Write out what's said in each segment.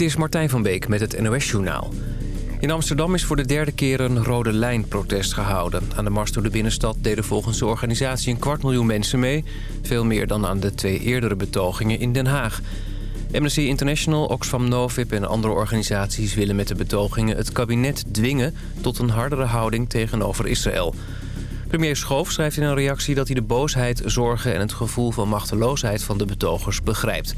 Dit is Martijn van Beek met het NOS-journaal. In Amsterdam is voor de derde keer een rode lijn-protest gehouden. Aan de mars door de binnenstad deden volgens de organisatie een kwart miljoen mensen mee. Veel meer dan aan de twee eerdere betogingen in Den Haag. Amnesty International, Oxfam Novib en andere organisaties willen met de betogingen het kabinet dwingen tot een hardere houding tegenover Israël. Premier Schoof schrijft in een reactie dat hij de boosheid, zorgen en het gevoel van machteloosheid van de betogers begrijpt.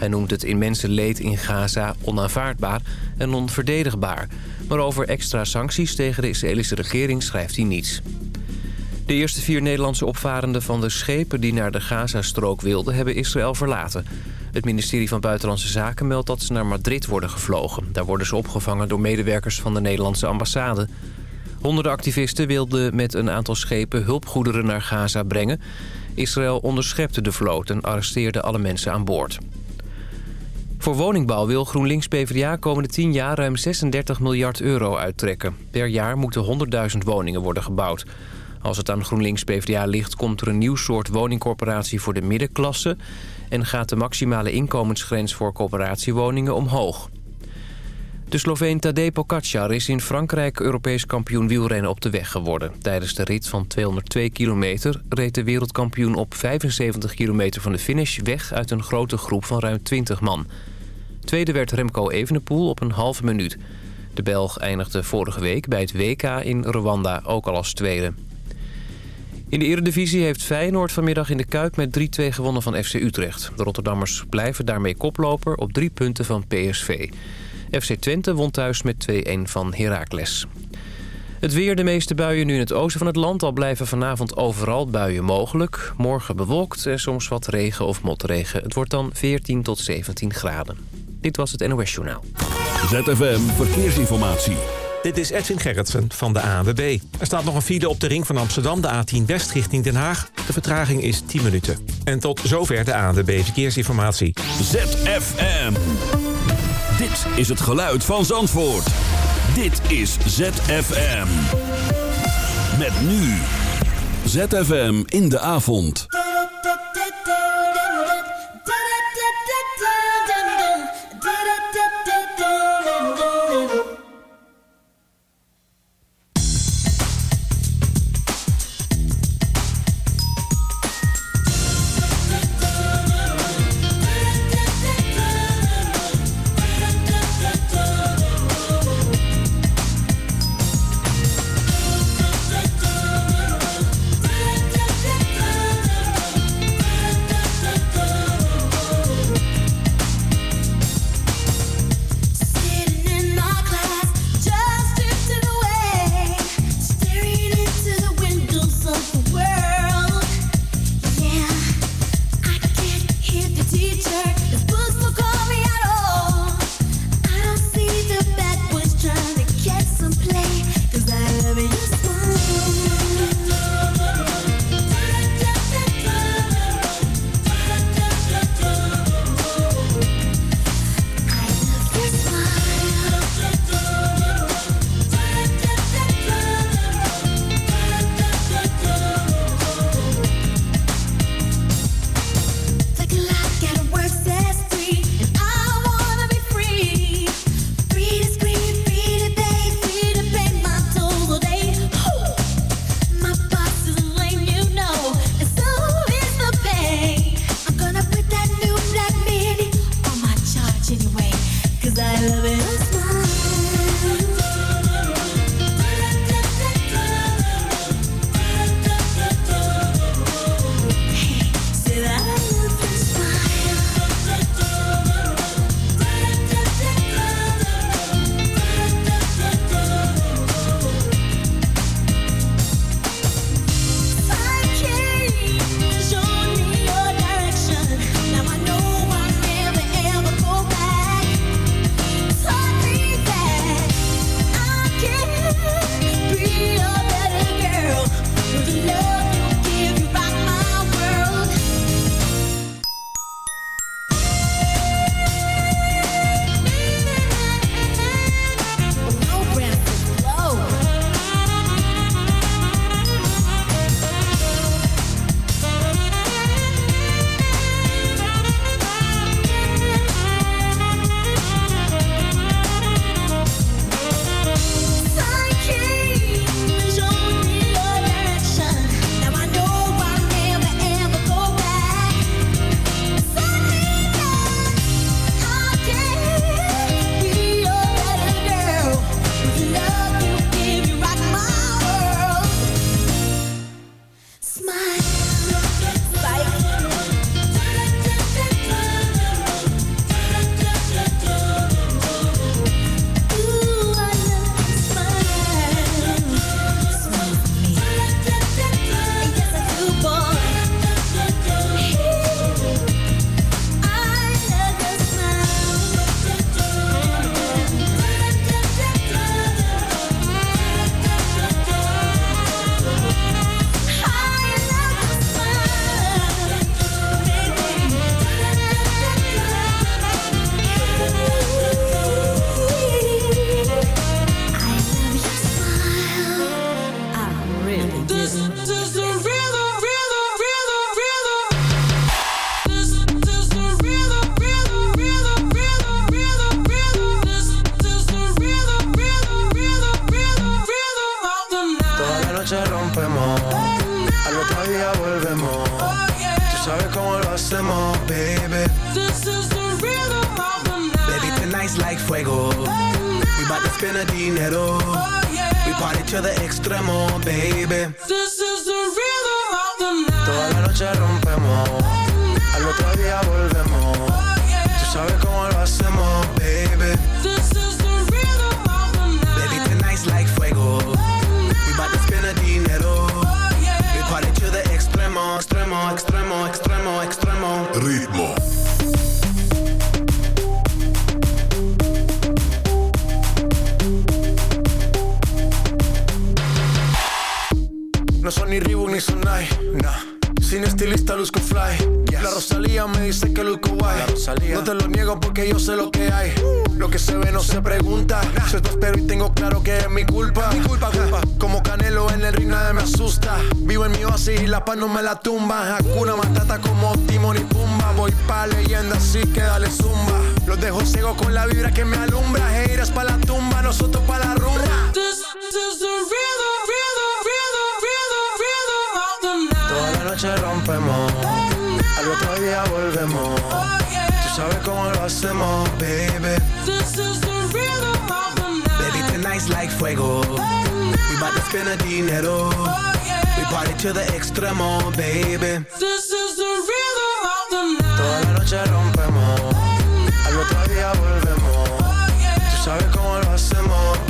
Hij noemt het immense leed in Gaza onaanvaardbaar en onverdedigbaar. Maar over extra sancties tegen de Israëlische regering schrijft hij niets. De eerste vier Nederlandse opvarenden van de schepen die naar de Gazastrook wilden... hebben Israël verlaten. Het ministerie van Buitenlandse Zaken meldt dat ze naar Madrid worden gevlogen. Daar worden ze opgevangen door medewerkers van de Nederlandse ambassade. Honderden activisten wilden met een aantal schepen hulpgoederen naar Gaza brengen. Israël onderschepte de vloot en arresteerde alle mensen aan boord. Voor woningbouw wil GroenLinks-PVDA komende 10 jaar ruim 36 miljard euro uittrekken. Per jaar moeten 100.000 woningen worden gebouwd. Als het aan GroenLinks-PVDA ligt, komt er een nieuw soort woningcorporatie voor de middenklasse... en gaat de maximale inkomensgrens voor corporatiewoningen omhoog. De Sloveen Tadej Pogacar is in Frankrijk Europees kampioen wielrennen op de weg geworden. Tijdens de rit van 202 kilometer reed de wereldkampioen op 75 kilometer van de finish weg uit een grote groep van ruim 20 man. Tweede werd Remco Evenepoel op een halve minuut. De Belg eindigde vorige week bij het WK in Rwanda ook al als tweede. In de eredivisie heeft Feyenoord vanmiddag in de Kuip met 3-2 gewonnen van FC Utrecht. De Rotterdammers blijven daarmee koploper op drie punten van PSV. FC Twente won thuis met 2-1 van Heracles. Het weer, de meeste buien nu in het oosten van het land. Al blijven vanavond overal buien mogelijk. Morgen bewolkt en soms wat regen of motregen. Het wordt dan 14 tot 17 graden. Dit was het NOS Journaal. ZFM Verkeersinformatie. Dit is Edwin Gerritsen van de ANWB. Er staat nog een file op de ring van Amsterdam, de A10 West richting Den Haag. De vertraging is 10 minuten. En tot zover de ANWB Verkeersinformatie. ZFM. Dit is het geluid van Zandvoort. Dit is ZFM. Met nu. ZFM in de avond. Me alumbra. Heiras pa' la tumba, nosotros pa' la rumba. This is the rhythm, rhythm, rhythm, rhythm, rhythm of the night. Toda la noche rompemos, al otro día volvemos. Tú sabes cómo lo hacemos, baby. This is the rhythm of the night. Baby, tonight's like fuego. We bout to spend the dinero. We party to the extremo, baby. This is the rhythm of the night. Toda la noche rompemos, al otro día volvemos. Sabes cómo lo hacemos,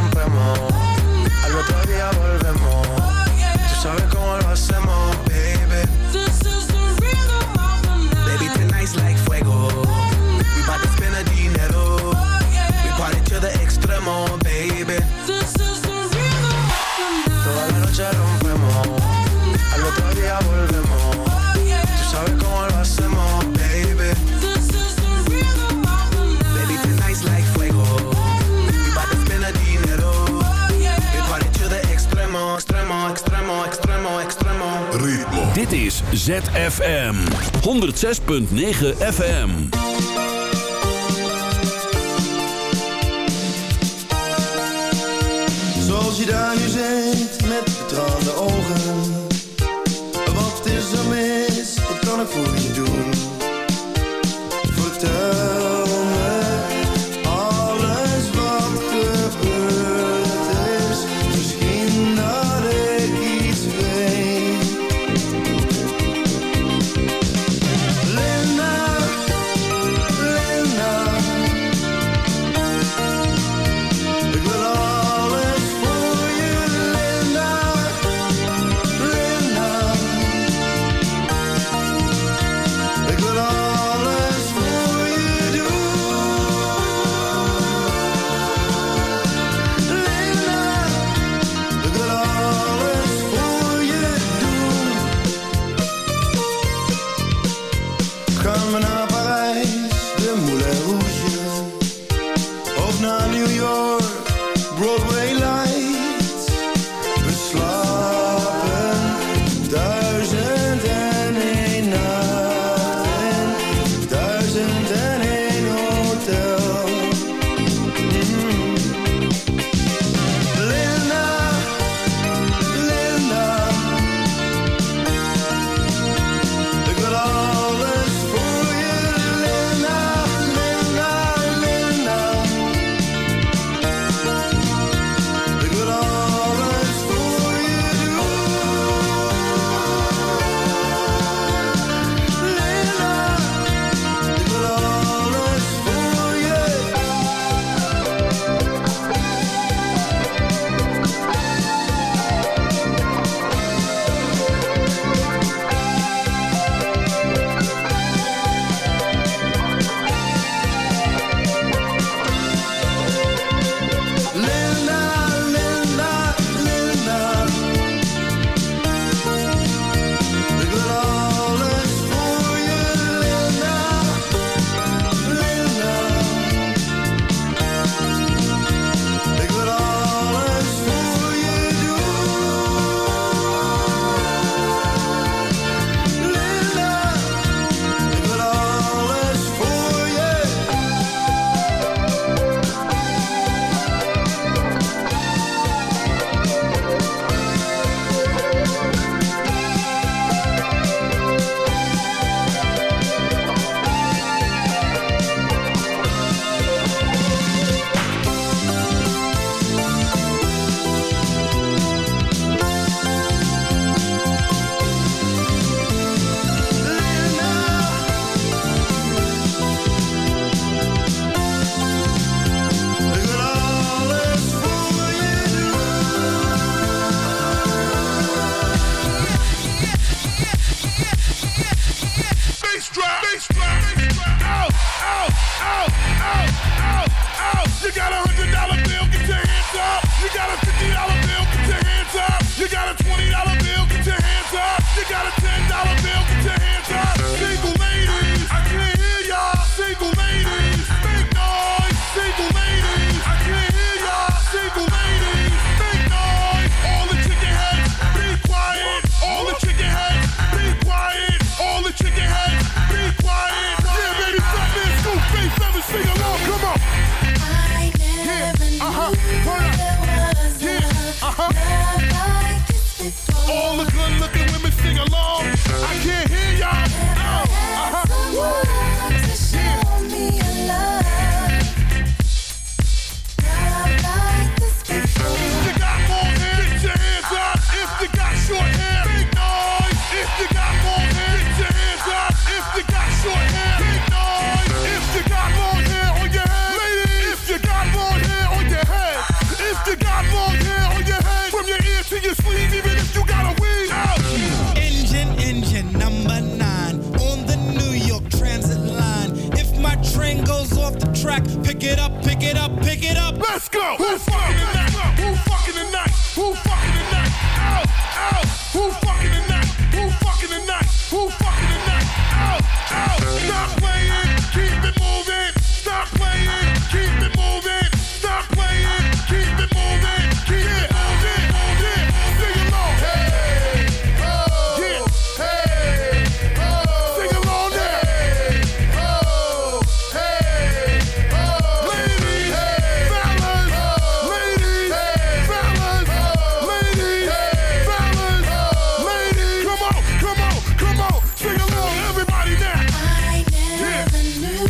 Noche rompemos, al otro día volvemos. Tú sabes cómo lo hacemos, baby. This is the rhythm of the night. Baby, tonight's like fuego. We bout to spend the dinero. We party to the extremo, extremo, extremo, extremo, extremo. Ritmo. Dit is ZFM 106.9 FM. Zoals je daar nu zit betraande ogen. Wat is er mis? Wat kan ik voor je doen?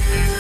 Bye.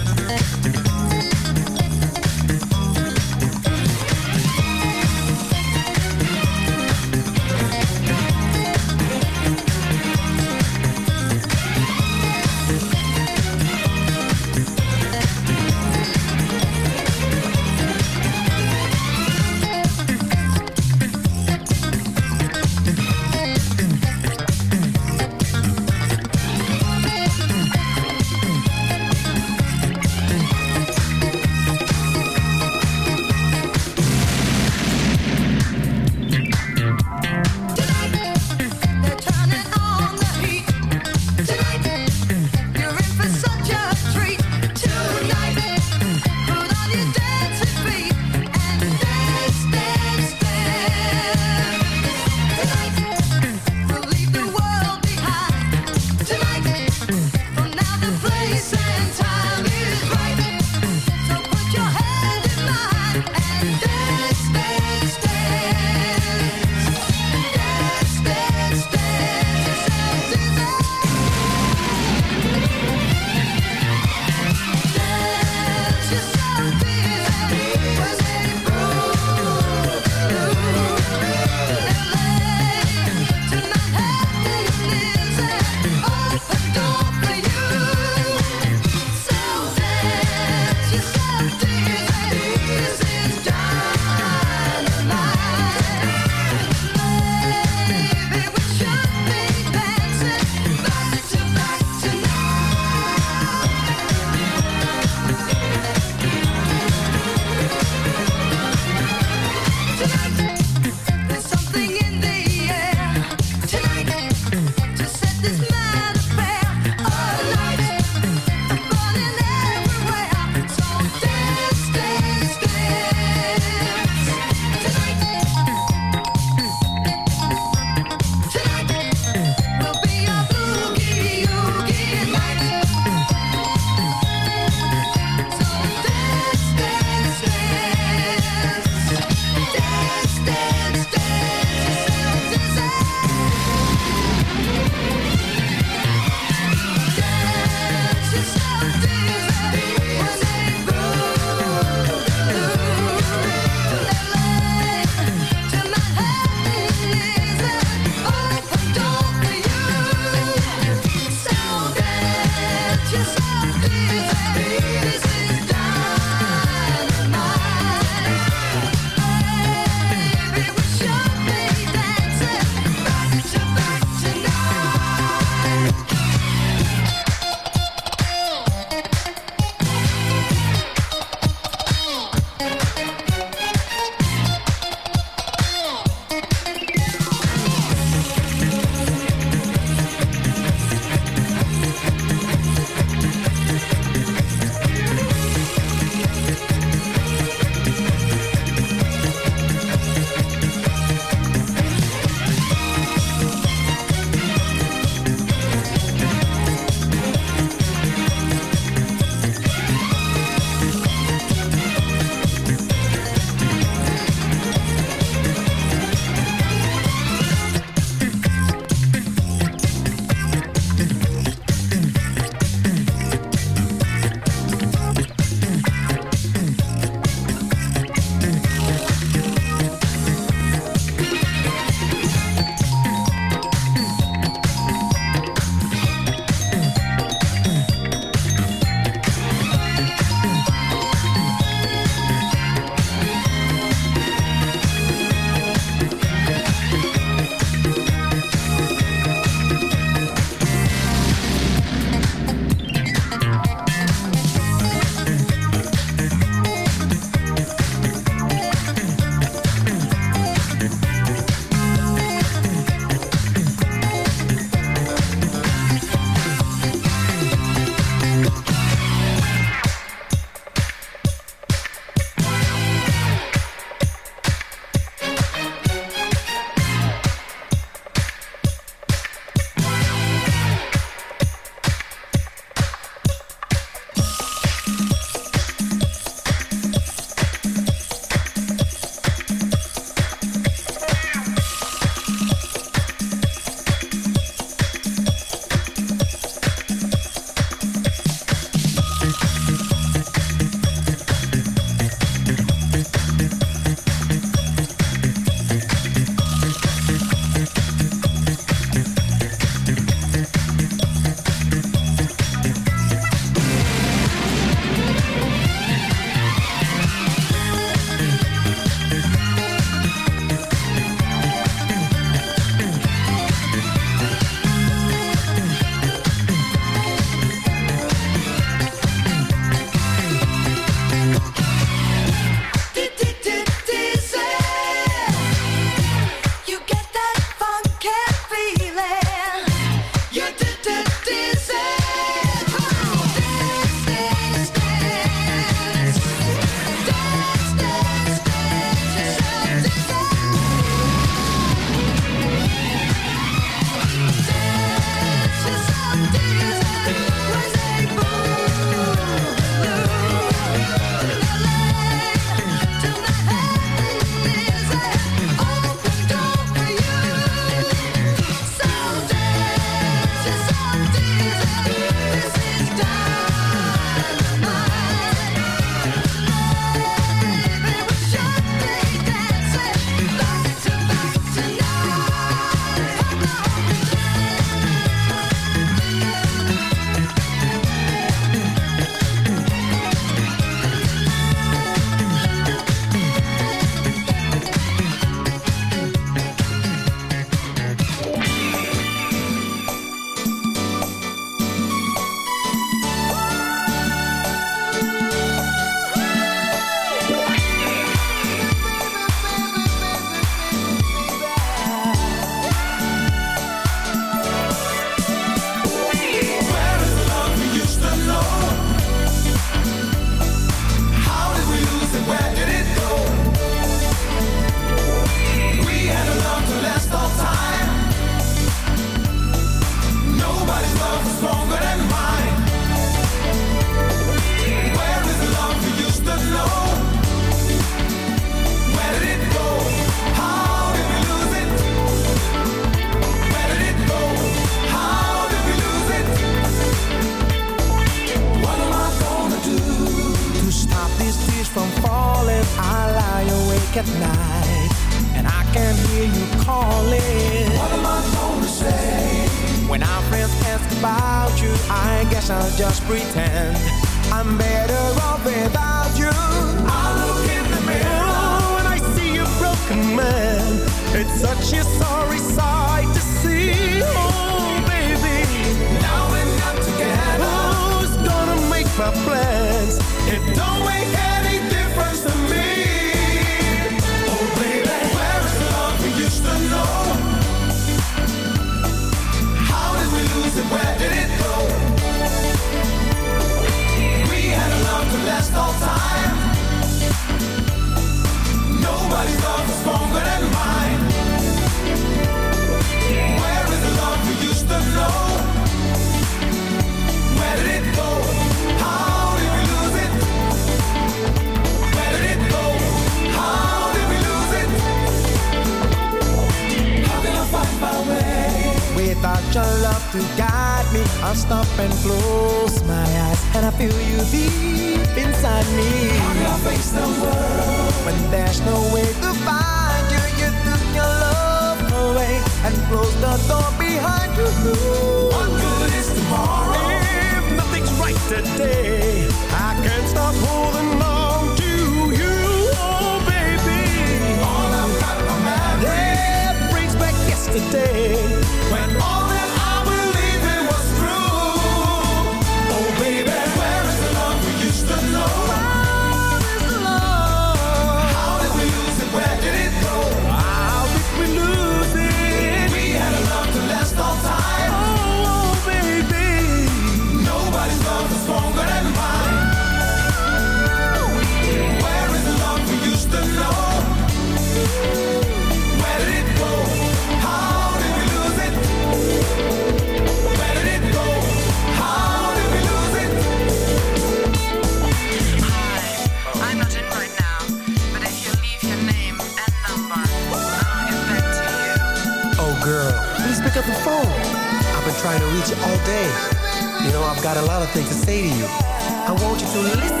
So listen.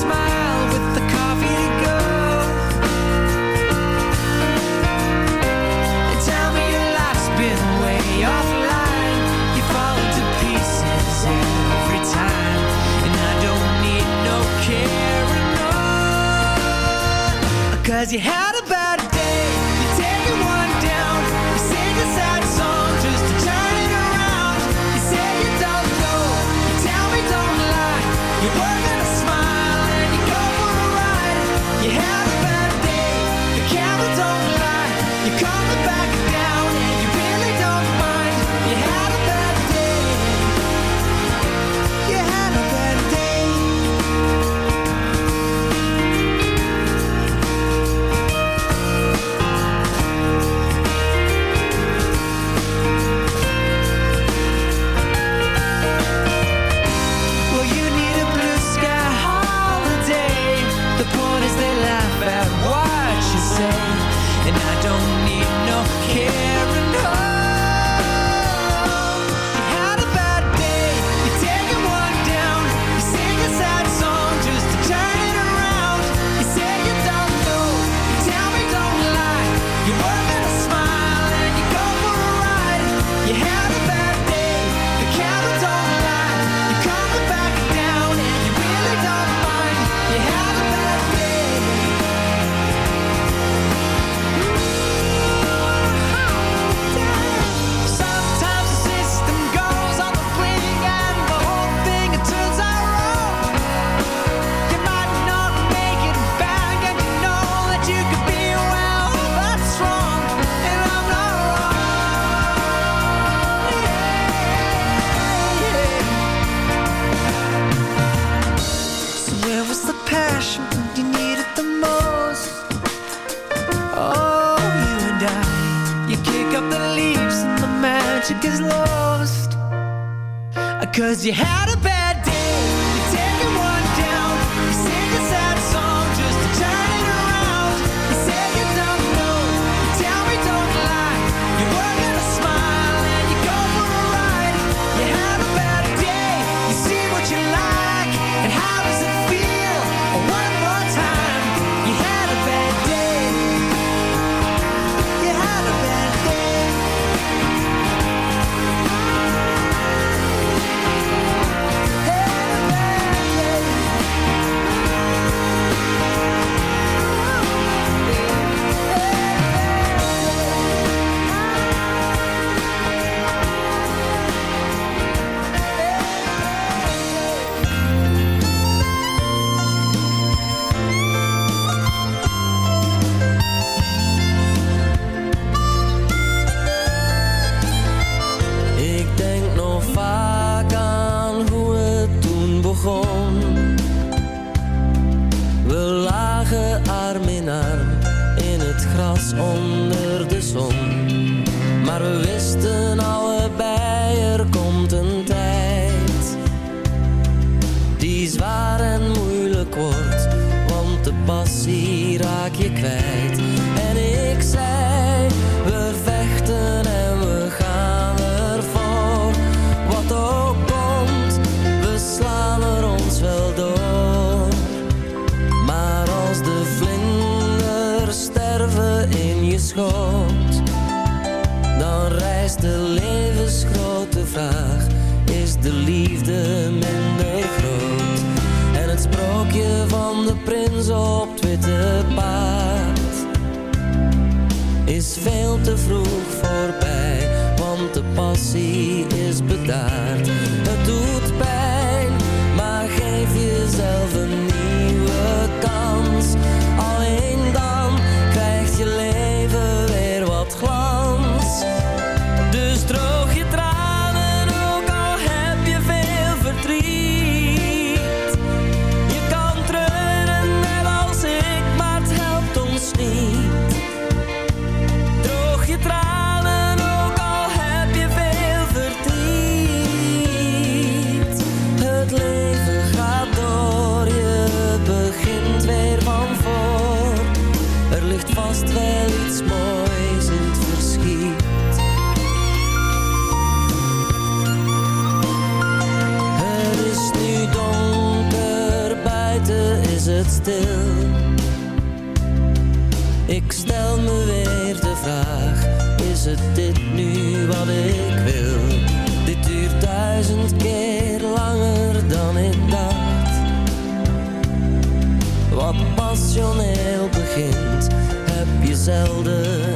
Smile Cause you had in Wat passioneel begint, heb je zelden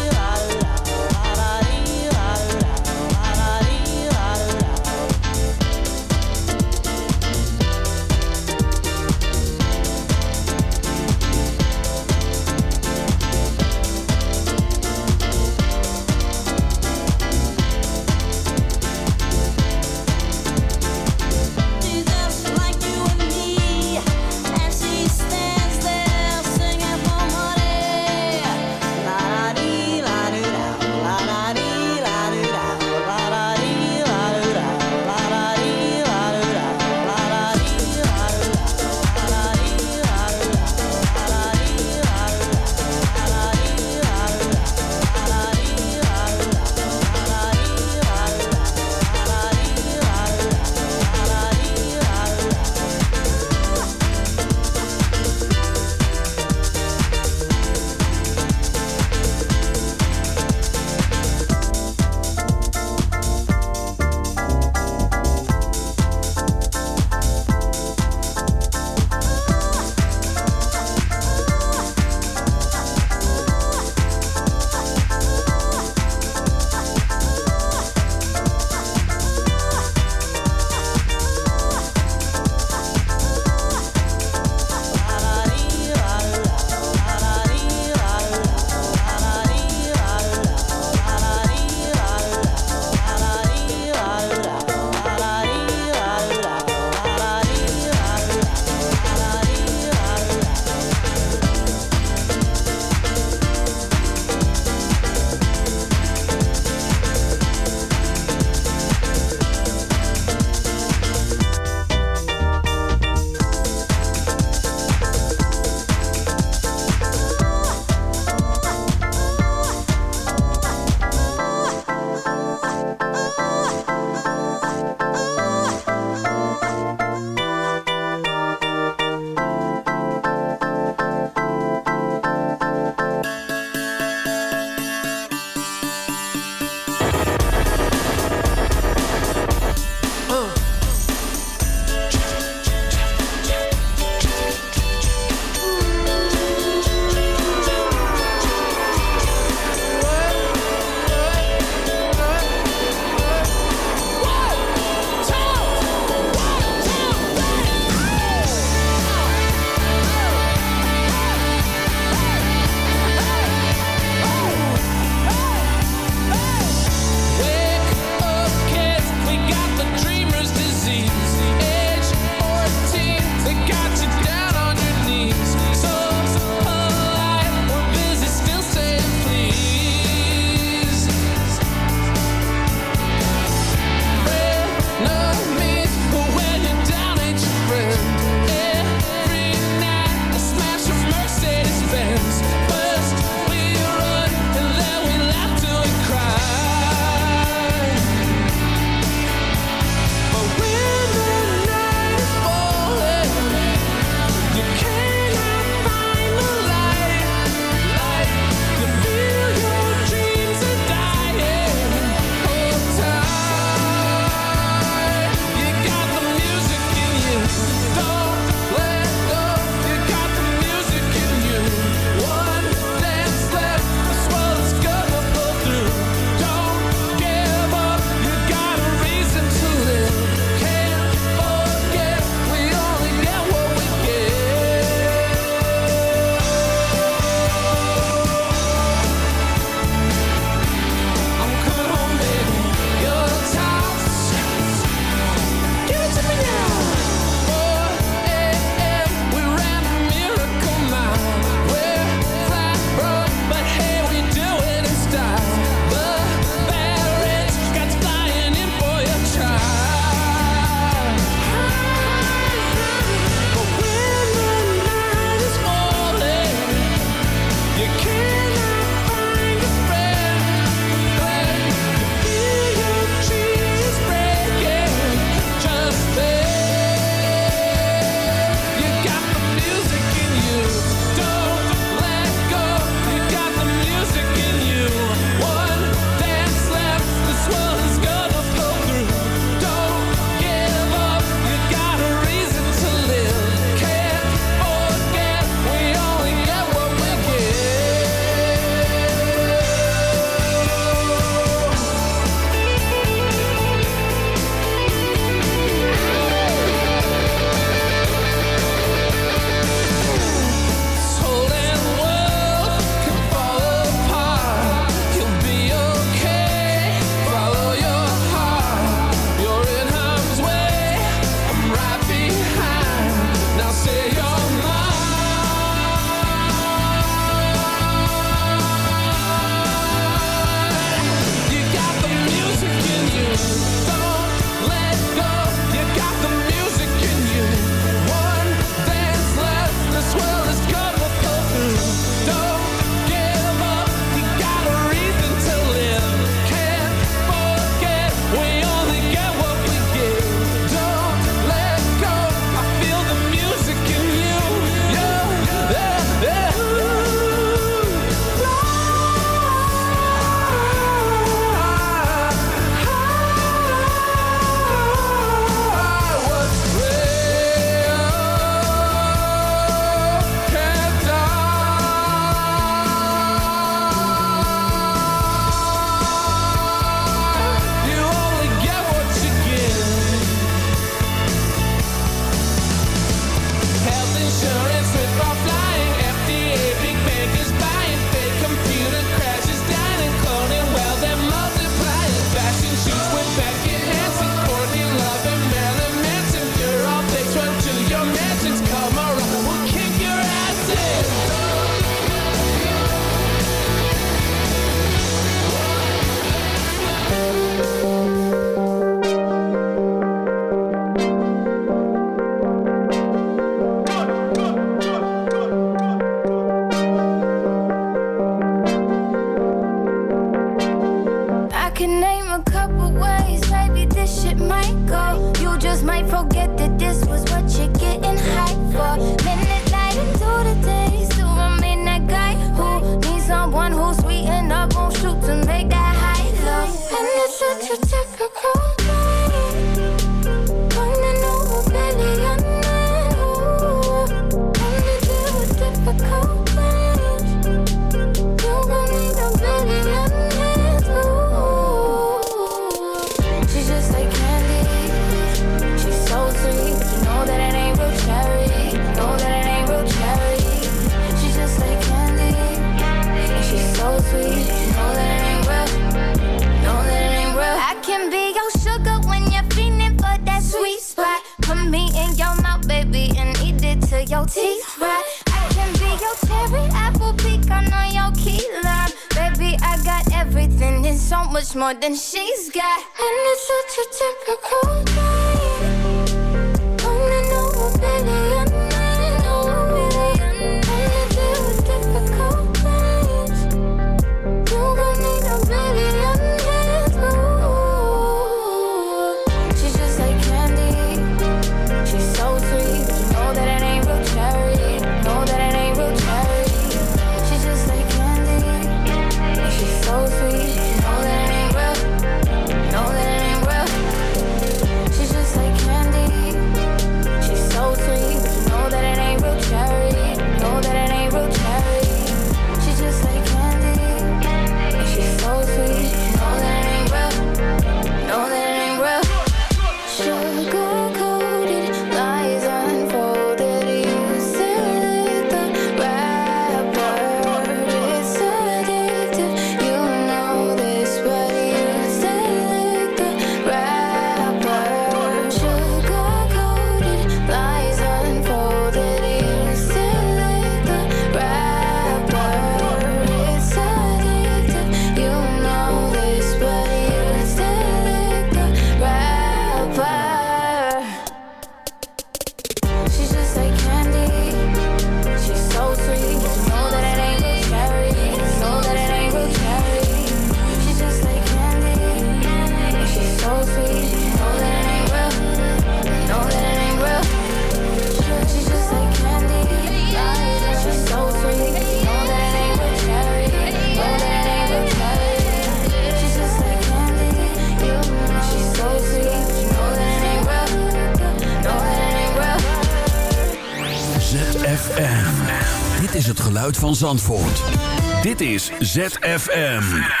Dit is ZFM.